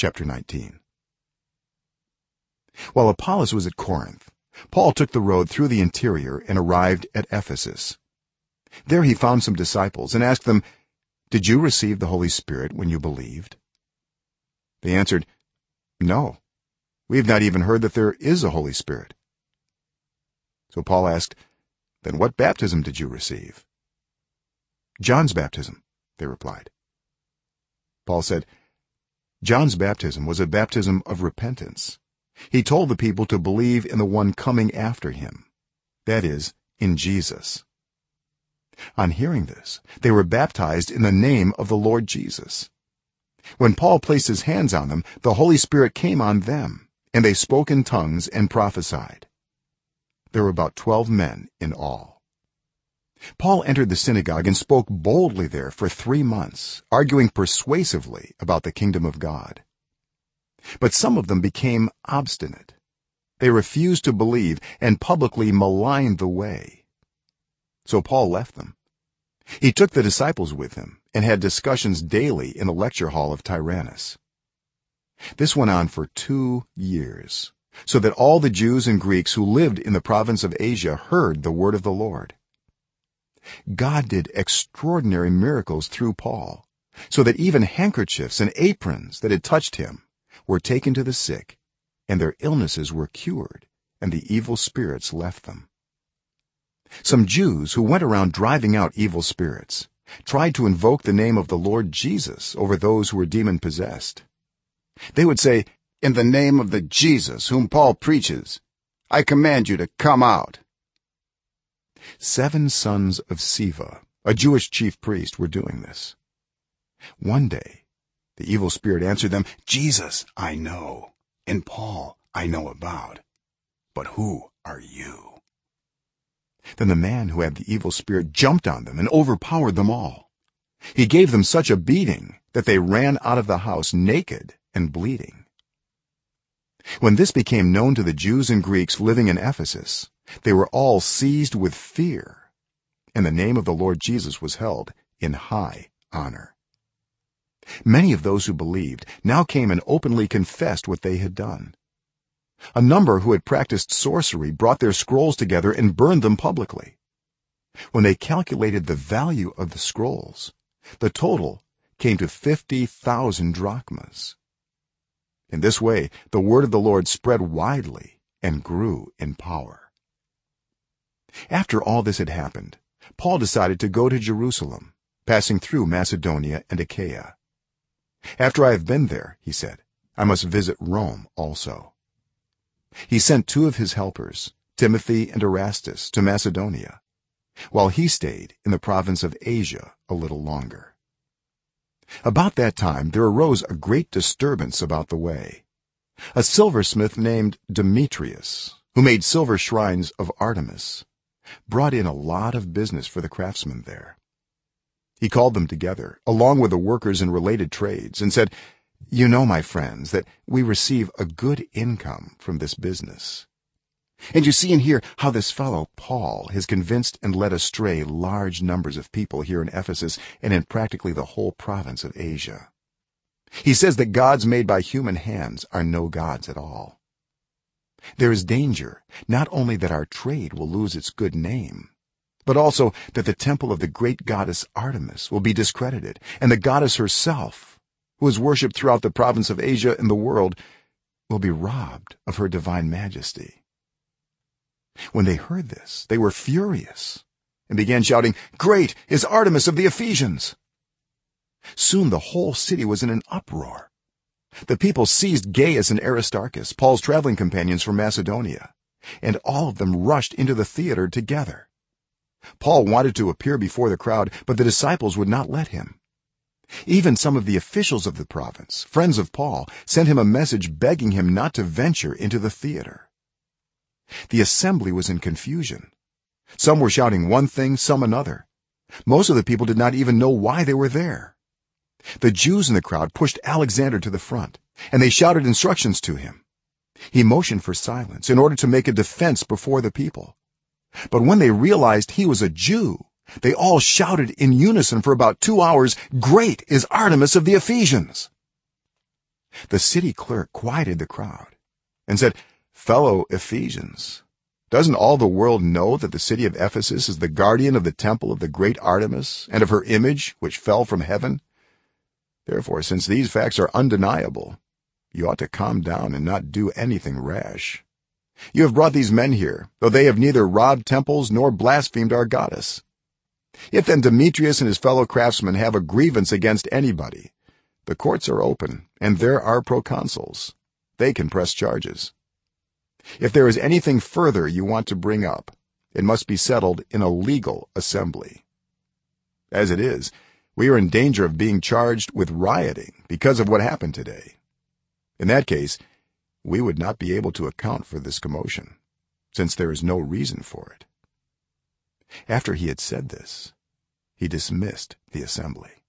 chapter 19 while apollos was at corinth paul took the road through the interior and arrived at ephesus. There he found some disciples and asked them did you receive the holy spirit when you believed? They answered no. We have not even heard that there is a holy spirit. So paul asked then what baptism did you receive? John's baptism they replied. Paul said john's baptism was a baptism of repentance. He told the people to believe in the one coming after him that is in jesus. On hearing this they were baptized in the name of the lord jesus. When paul placed his hands on them the holy spirit came on them and they spoke in tongues and prophesied. There were about 12 men in all paul entered the synagogue and spoke boldly there for 3 months arguing persuasively about the kingdom of god. But some of them became obstinate. They refused to believe and publicly maligned the way. So paul left them. He took the disciples with him and had discussions daily in the lecture hall of tyrannus. This went on for 2 years so that all the jews and greeks who lived in the province of asia heard the word of the lord god did extraordinary miracles through paul so that even handkerchiefs and aprons that had touched him were taken to the sick and their illnesses were cured and the evil spirits left them. Some jews who went around driving out evil spirits tried to invoke the name of the lord jesus over those who were demon possessed they would say in the name of the jesus whom paul preaches i command you to come out seven sons of sceva a jewish chief priest were doing this. One day the evil spirit answered them jesus i know and paul i know about but who are you? Then the man who had the evil spirit jumped on them and overpowered them all. He gave them such a beating that they ran out of the house naked and bleeding. When this became known to the jews and greeks living in ephesus they were all seized with fear and the name of the lord jesus was held in high honor. Many of those who believed now came and openly confessed what they had done. A number who had practiced sorcery brought their scrolls together and burned them publicly. When they calculated the value of the scrolls the total came to 50000 drachmas. In this way the word of the lord spread widely and grew in power after all this had happened paul decided to go to jerusalem passing through macedonia and achaia. After i have been there he said i must visit rome also. He sent two of his helpers timothy and erastus to macedonia while he stayed in the province of asia a little longer. About that time there arose a great disturbance about the way. A silversmith named demetrius who made silver shrines of artemis brought in a lot of business for the craftsmen there. He called them together along with the workers in related trades and said you know my friends that we receive a good income from this business. And you see and hear how this fellow paul has convinced and led astray large numbers of people here in ephesus and in practically the whole province of asia. He says that gods made by human hands are no gods at all there is danger not only that our trade will lose its good name but also that the temple of the great goddess artemis will be discredited and the goddess herself who is worshipped throughout the province of asia and the world will be robbed of her divine majesty. When they heard this they were furious and began shouting great is artemis of the ephesians! Soon the whole city was in an uproar the people seized gaius and aristarchus paul's traveling companions from macedonia and all of them rushed into the theater together. Paul wanted to appear before the crowd but the disciples would not let him. Even some of the officials of the province friends of paul sent him a message begging him not to venture into the theater. The assembly was in confusion. Some were shouting one thing some another. Most of the people did not even know why they were there the jews in the crowd pushed alexander to the front and they shouted instructions to him. He motioned for silence in order to make a defense before the people. But when they realized he was a jew they all shouted in unison for about 2 hours great is artemis of the ephesians. The city clerk quieted the crowd and said fellow ephesians doesn't all the world know that the city of ephesus is the guardian of the temple of the great artemis and of her image which fell from heaven therefore since these facts are undeniable you ought to calm down and not do anything rash. You have brought these men here though they have neither robbed temples nor blasphemed our goddess. If then demetrius and his fellow craftsmen have a grievance against anybody. The courts are open and there are proconsuls. They can press charges. If there is anything further you want to bring up it must be settled in a legal assembly. As it is we are in danger of being charged with rioting because of what happened today. In that case we would not be able to account for this commotion since there is no reason for it. After he had said this he dismissed the assembly